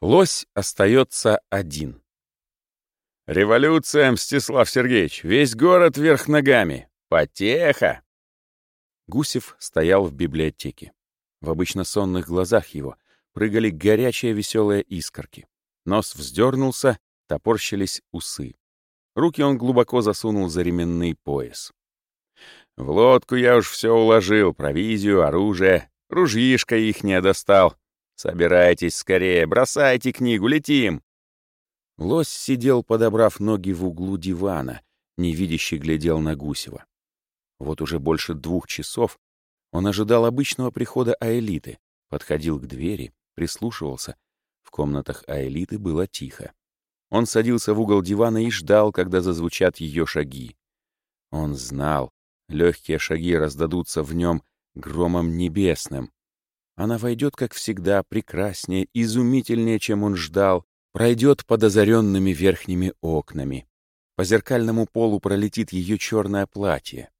Лось остается один. «Революция, Мстислав Сергеевич! Весь город вверх ногами! Потеха!» Гусев стоял в библиотеке. В обычно сонных глазах его прыгали горячие веселые искорки. Нос вздернулся, топорщились усы. Руки он глубоко засунул за ременный пояс. «В лодку я уж все уложил, провизию, оружие. Ружьишко их не достал. Собирайтесь скорее, бросайте книгу, летим!» Лось сидел, подобрав ноги в углу дивана, невидящий глядел на Гусева. Вот уже больше двух часов он ожидал обычного прихода Аэлиты, подходил к двери, прислушивался. В комнатах Аэлиты было тихо. Он садился в угол дивана и ждал, когда зазвучат ее шаги. Он знал, легкие шаги раздадутся в нем громом небесным. Она войдет, как всегда, прекраснее, изумительнее, чем он ждал, пройдет под озаренными верхними окнами. По зеркальному полу пролетит ее черное платье.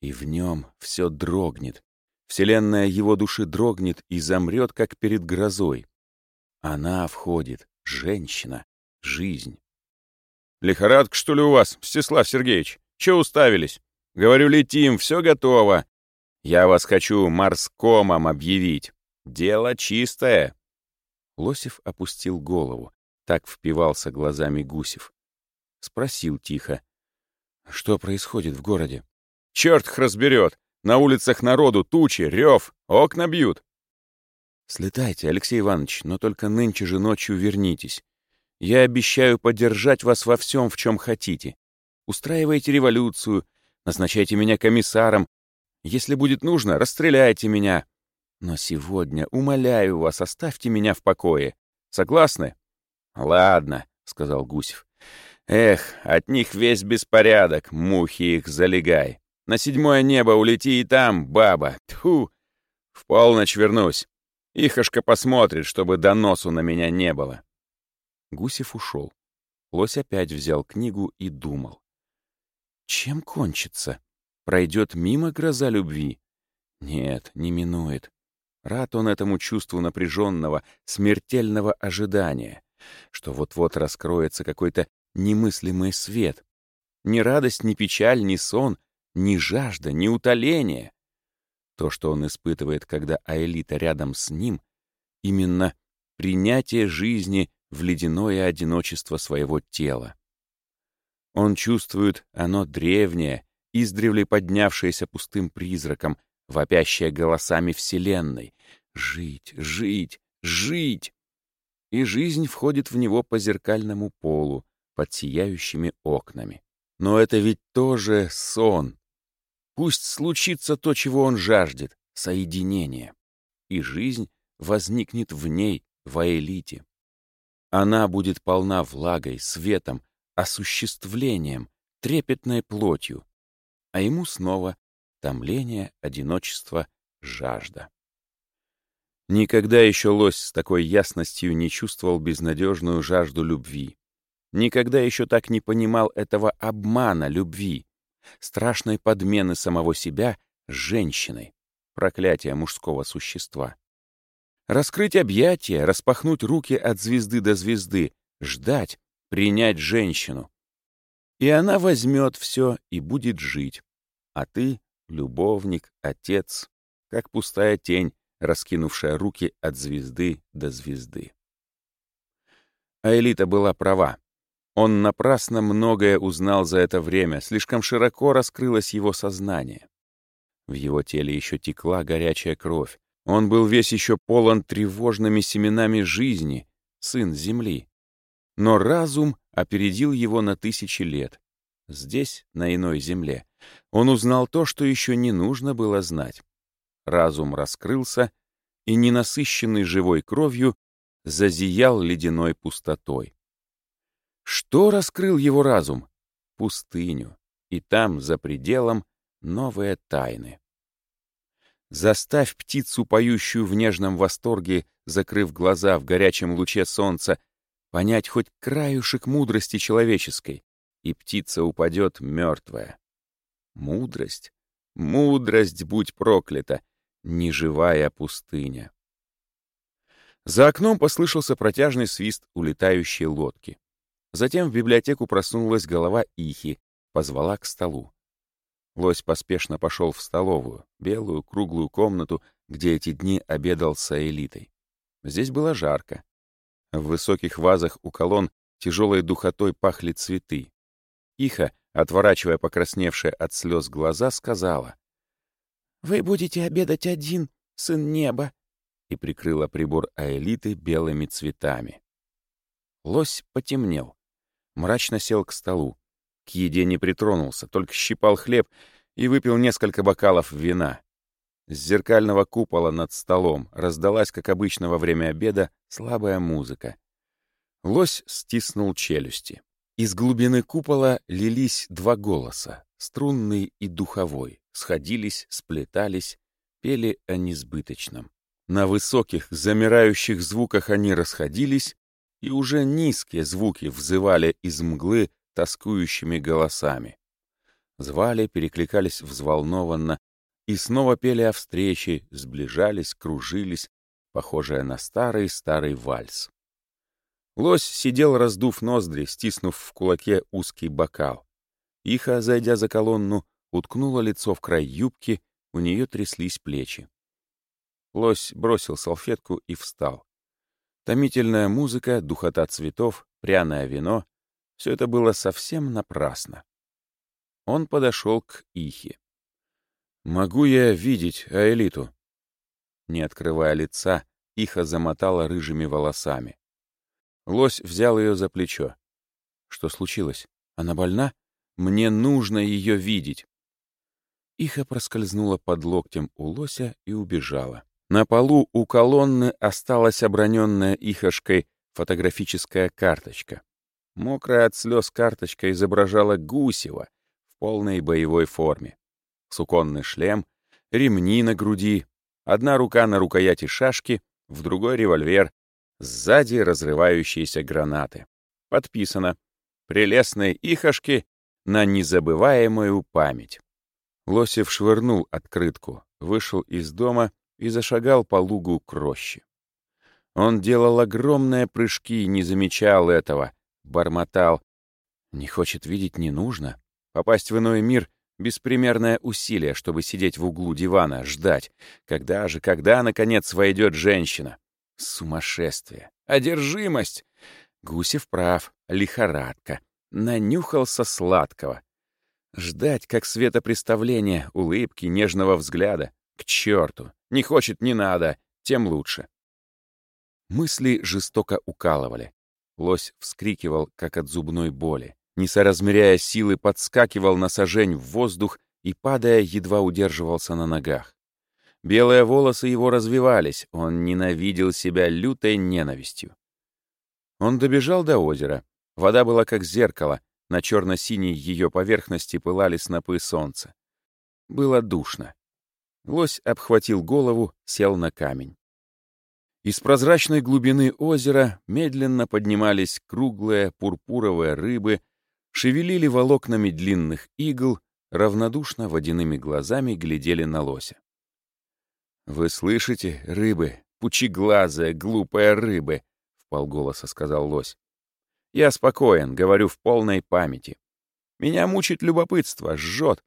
И в нем все дрогнет. Вселенная его души дрогнет и замрет, как перед грозой. Она входит, женщина, жизнь. «Лихорадка, что ли, у вас, Мстислав Сергеевич? Че уставились? Говорю, летим, все готово. Я вас хочу морскомом объявить. Дело чистое». Лосев опустил голову. Так впивался глазами Гусев. Спросил тихо. «Что происходит в городе?» «Черт их разберет! На улицах народу тучи, рев, окна бьют!» «Слетайте, Алексей Иванович, но только нынче же ночью вернитесь. Я обещаю поддержать вас во всем, в чем хотите. Устраивайте революцию, назначайте меня комиссаром. Если будет нужно, расстреляйте меня. Но сегодня, умоляю вас, оставьте меня в покое. Согласны? Ладно, сказал Гусев. Эх, от них весь беспорядок, мухи их залегай. На седьмое небо улети и там, баба. Тьфу! В полночь вернусь. Ихошка посмотрит, чтобы доносу на меня не было. Гусев ушел. Лось опять взял книгу и думал. Чем кончится? Пройдет мимо гроза любви? Нет, не минует. Рад он этому чувству напряженного, смертельного ожидания, что вот-вот раскроется какой-то немыслимый свет. Ни радость, ни печаль, ни сон, ни жажда, ни утоление. То, что он испытывает, когда Аэлита рядом с ним, именно принятие жизни в ледяное одиночество своего тела. Он чувствует оно древнее, издревле поднявшееся пустым призраком, вопящее голосами Вселенной. Жить, жить, жить! И жизнь входит в него по зеркальному полу, под сияющими окнами. Но это ведь тоже сон. Пусть случится то, чего он жаждет — соединение. И жизнь возникнет в ней, в элите. Она будет полна влагой, светом, осуществлением, трепетной плотью. А ему снова томление, одиночество, жажда. Никогда еще лось с такой ясностью не чувствовал безнадежную жажду любви. Никогда еще так не понимал этого обмана любви, страшной подмены самого себя женщиной, проклятия мужского существа. Раскрыть объятия, распахнуть руки от звезды до звезды, ждать, принять женщину. И она возьмет все и будет жить. А ты — любовник, отец, как пустая тень, раскинувшая руки от звезды до звезды. А Элита была права. Он напрасно многое узнал за это время, слишком широко раскрылось его сознание. В его теле еще текла горячая кровь, он был весь еще полон тревожными семенами жизни, сын Земли. Но разум опередил его на тысячи лет. Здесь, на иной земле, он узнал то, что еще не нужно было знать. Разум раскрылся, и, ненасыщенный живой кровью, зазиял ледяной пустотой. Что раскрыл его разум? Пустыню. И там, за пределом, новые тайны. Заставь птицу, поющую в нежном восторге, закрыв глаза в горячем луче солнца, понять хоть краюшек мудрости человеческой, и птица упадет мертвая. Мудрость, мудрость, будь проклята, неживая пустыня. За окном послышался протяжный свист улетающей лодки. Затем в библиотеку просунулась голова Ихи, позвала к столу. Лось поспешно пошел в столовую, белую круглую комнату, где эти дни обедал с элитой. Здесь было жарко. В высоких вазах у колонн тяжелой духотой пахли цветы. Иха, отворачивая покрасневшие от слез глаза, сказала. «Вы будете обедать один, сын неба», и прикрыла прибор аэлиты белыми цветами. Лось потемнел. Мрачно сел к столу. К еде не притронулся, только щипал хлеб и выпил несколько бокалов вина. С зеркального купола над столом раздалась, как обычно во время обеда, слабая музыка. Лось стиснул челюсти. Из глубины купола лились два голоса, струнный и духовой, сходились, сплетались, пели о несбыточном. На высоких, замирающих звуках они расходились, и уже низкие звуки взывали из мглы тоскующими голосами. Звали, перекликались взволнованно и снова пели о встрече, сближались, кружились, похожая на старый-старый вальс. Лось сидел, раздув ноздри, стиснув в кулаке узкий бокал. Иха, зайдя за колонну, уткнула лицо в край юбки, у нее тряслись плечи. Лось бросил салфетку и встал. Томительная музыка, духота цветов, пряное вино — все это было совсем напрасно. Он подошел к Ихе. «Могу я видеть Аэлиту?» Не открывая лица, Иха замотала рыжими волосами. Лось взял ее за плечо. «Что случилось? Она больна? Мне нужно ее видеть!» Иха проскользнула под локтем у лося и убежала. На полу у колонны осталась оброненная Ихошкой фотографическая карточка. Мокрая от слез карточка изображала Гусева в полной боевой форме. Суконный шлем, ремни на груди, одна рука на рукояти шашки, в другой револьвер, сзади разрывающиеся гранаты. Подписано «Прелестной Ихошки на незабываемую память». Лосев швырнул открытку, вышел из дома и зашагал по лугу к роще. Он делал огромные прыжки и не замечал этого, бормотал. Не хочет видеть не нужно. Попасть в иной мир — беспримерное усилие, чтобы сидеть в углу дивана, ждать. Когда же, когда, наконец, войдет женщина? Сумасшествие. Одержимость. Гусев прав. Лихорадка. Нанюхался сладкого. Ждать, как светопреставление, улыбки, нежного взгляда. К черту! Не хочет, не надо, тем лучше. Мысли жестоко укалывали. Лось вскрикивал, как от зубной боли. Не соразмеряя силы, подскакивал на сажень в воздух и, падая, едва удерживался на ногах. Белые волосы его развивались, он ненавидел себя лютой ненавистью. Он добежал до озера. Вода была как зеркало, на черно-синей ее поверхности пылали снопы солнца. Было душно. Лось обхватил голову, сел на камень. Из прозрачной глубины озера медленно поднимались круглые пурпуровые рыбы, шевелили волокнами длинных игл, равнодушно водяными глазами глядели на лося. «Вы слышите, рыбы, пучеглазые, глупые рыбы!» — полголоса сказал лось. «Я спокоен, говорю в полной памяти. Меня мучит любопытство, жжет.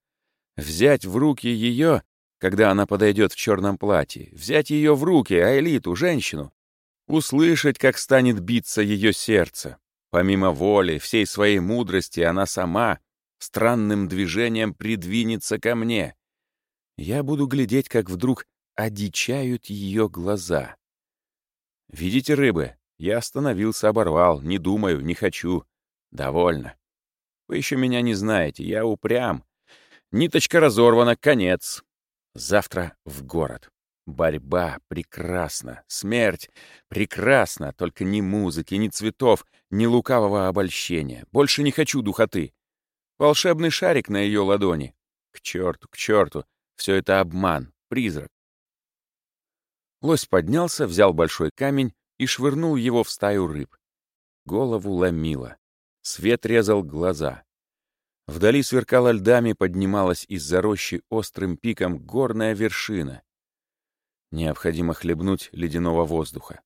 Взять в руки ее когда она подойдет в черном платье, взять ее в руки, а элиту, женщину, услышать, как станет биться ее сердце. Помимо воли, всей своей мудрости, она сама странным движением придвинется ко мне. Я буду глядеть, как вдруг одичают ее глаза. Видите, рыбы? Я остановился, оборвал, не думаю, не хочу. Довольно. Вы еще меня не знаете, я упрям. Ниточка разорвана, конец. Завтра в город. Борьба прекрасна, смерть прекрасна, только ни музыки, ни цветов, ни лукавого обольщения. Больше не хочу духоты. Волшебный шарик на ее ладони. К черту, к черту, все это обман, призрак. Лось поднялся, взял большой камень и швырнул его в стаю рыб. Голову ломило. Свет резал глаза. Вдали сверкала льдами, поднималась из-за рощи острым пиком горная вершина. Необходимо хлебнуть ледяного воздуха.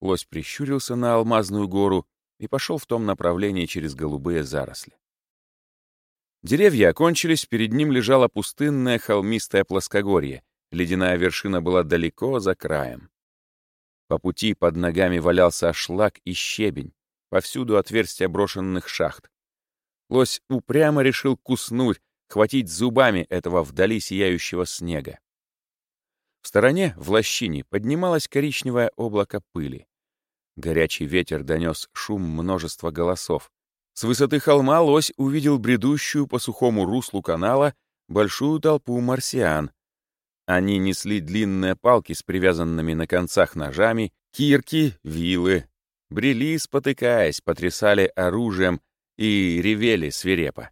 Лось прищурился на алмазную гору и пошел в том направлении через голубые заросли. Деревья окончились, перед ним лежало пустынное холмистое плоскогорье, ледяная вершина была далеко за краем. По пути под ногами валялся шлак и щебень, повсюду отверстия брошенных шахт. Лось упрямо решил куснуть, хватить зубами этого вдали сияющего снега. В стороне, в лощине, поднималось коричневое облако пыли. Горячий ветер донес шум множества голосов. С высоты холма лось увидел бредущую по сухому руслу канала большую толпу марсиан. Они несли длинные палки с привязанными на концах ножами, кирки, вилы, брели, спотыкаясь, потрясали оружием и ревели свирепо.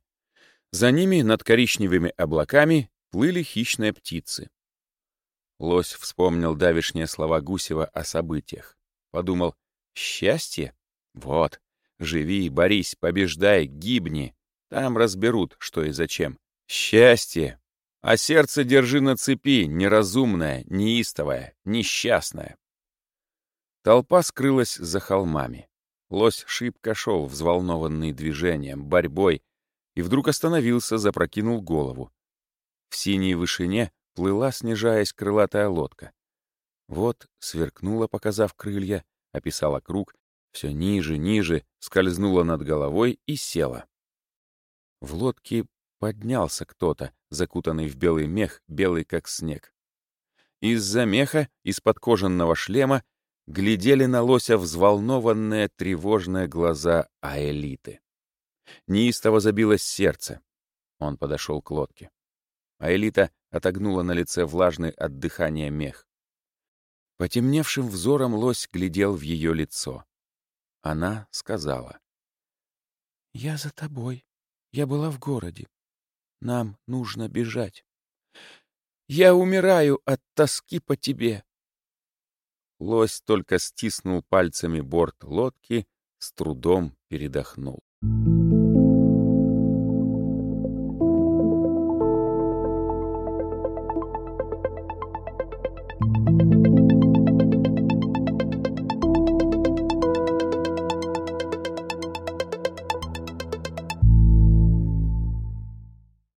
За ними над коричневыми облаками плыли хищные птицы. Лось вспомнил давишние слова Гусева о событиях. Подумал, счастье? Вот, живи, борись, побеждай, гибни. Там разберут, что и зачем. Счастье! А сердце держи на цепи, неразумное, неистовое, несчастное. Толпа скрылась за холмами. Лось шибко шел, взволнованный движением, борьбой, и вдруг остановился, запрокинул голову. В синей вышине плыла, снижаясь, крылатая лодка. Вот сверкнула, показав крылья, описала круг, все ниже, ниже, скользнула над головой и села. В лодке поднялся кто-то, закутанный в белый мех, белый как снег. Из-за меха, из-под кожаного шлема, глядели на лося взволнованные, тревожные глаза Аэлиты. Неистово забилось сердце. Он подошел к лодке. Аэлита отогнула на лице влажный от дыхания мех. Потемневшим взором лось глядел в ее лицо. Она сказала. «Я за тобой. Я была в городе. Нам нужно бежать. Я умираю от тоски по тебе. Лось только стиснул пальцами борт лодки, с трудом передохнул. Thank you.